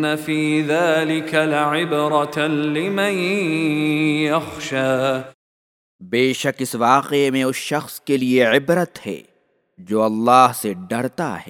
ان فی ذلك لعبرة لمن يخشى۔ بے شک اس واقعے میں اس شخص کے لیے عبرت ہے جو اللہ سے ڈرتا ہے۔